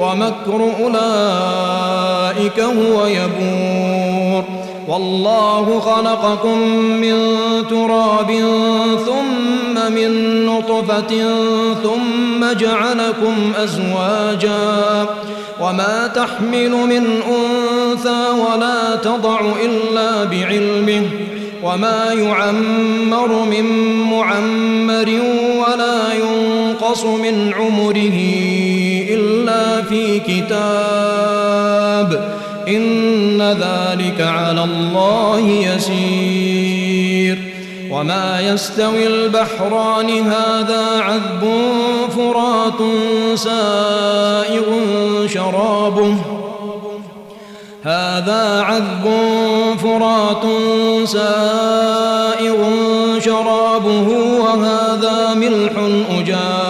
ومكر أولئك هو يبور. والله خلقكم من تراب ثم من نطفة ثم جعلكم أزواجا. وما تحمل من أنثى ولا تضع إلا بعلمه. وما يعمر من معمر ولا ينقص من عمره. في كتاب. إن ذلك على الله يسير. وما يستوي البحران هذا عذب فرات سائغ شرابه. هذا عذب فرات سائغ شرابه. وهذا ملح أجاج.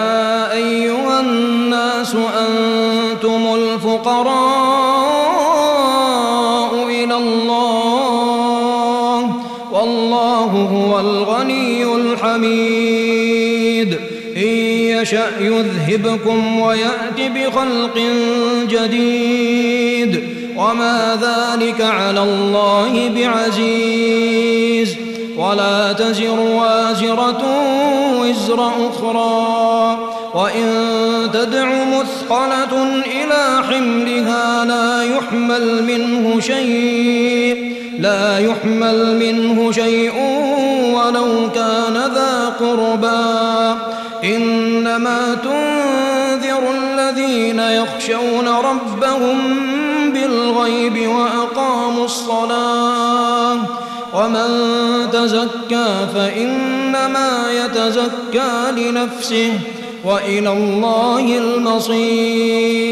يشأ يذهبكم ويأت بخلق جديد وما ذلك على الله بعزيز ولا تزر وازرة وزر أخرى وإن تدع مثقلة إلى حملها لا يحمل منه شيء لا يحمل منه شيء ولو كان ذا قربى. إنما تنذر الذين يخشون ربهم بالغيب وأقاموا الصلاة. ومن تزكى فإنما يتزكى لنفسه وإلى الله المصير.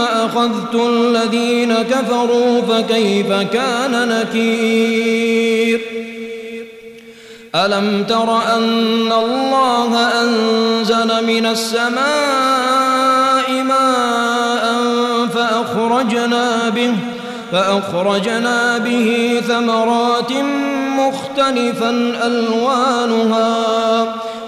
أخذت الذين كفروا فكيف كان نكير؟ ألم تر أن الله أنزل من السماء ماء فأخرجنا به فأخرجنا به ثمرات مختلفا ألوانها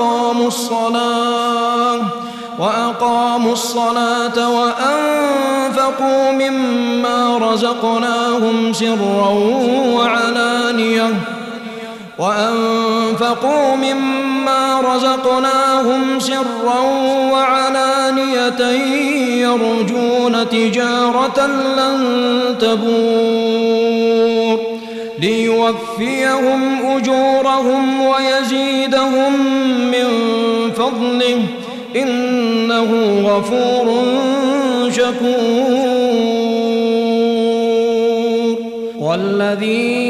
وأقاموا الصلاة وأقاموا الصلاة وأنفقوا مما رزقناهم سرا وعلانيةً وأنفقوا مما رزقناهم سرا وعلانية يرجون تجارة لن تبور ليوفيهم أجورهم ويزيدهم من فضله. إنه غفور شكور. والذي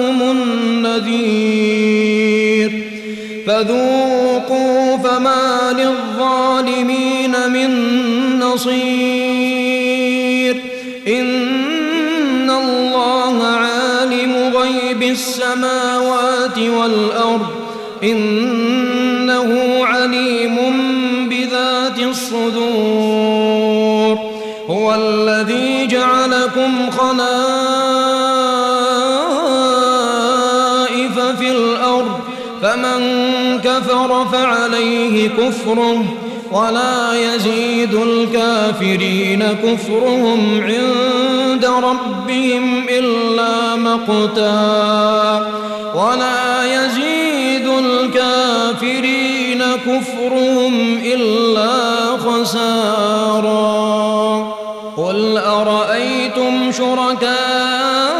وجاءكم النذير. فذوقوا فما للظالمين من نصير. إن الله عالم غيب السماوات والأرض. إنه عليم كفره ولا يزيد الكافرين كفرهم عند ربهم إلا مقتا ولا يزيد الكافرين كفرهم إلا خسارا قل أرأيتم شركاءكم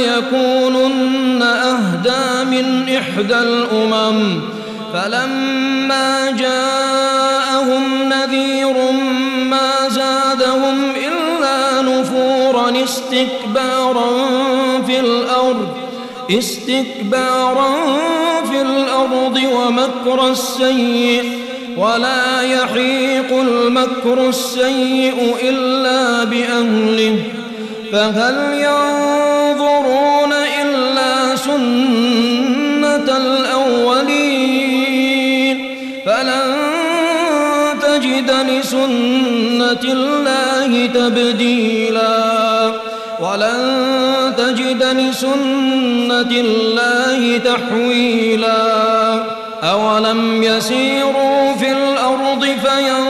نذير ليكونن أهدى من إحدى الأمم. فلما جاءهم نذير ما زادهم إلا نفورا استكبارا في الأرض استكبارا في الأرض ومكر السيء. ولا يحيق المكر السيء إلا بأهله. فهل ينظرون إلا سنة الأولين. فلن تجد لسنة الله تبديلا. ولن تجد لسنة الله تحويلا. أولم يسيروا في الأرض فينظروا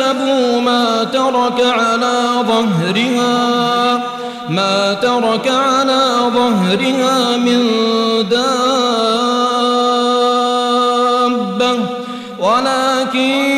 بما كسبوا ما ترك على ظهرها ما ترك على ظهرها من دابة. ولكن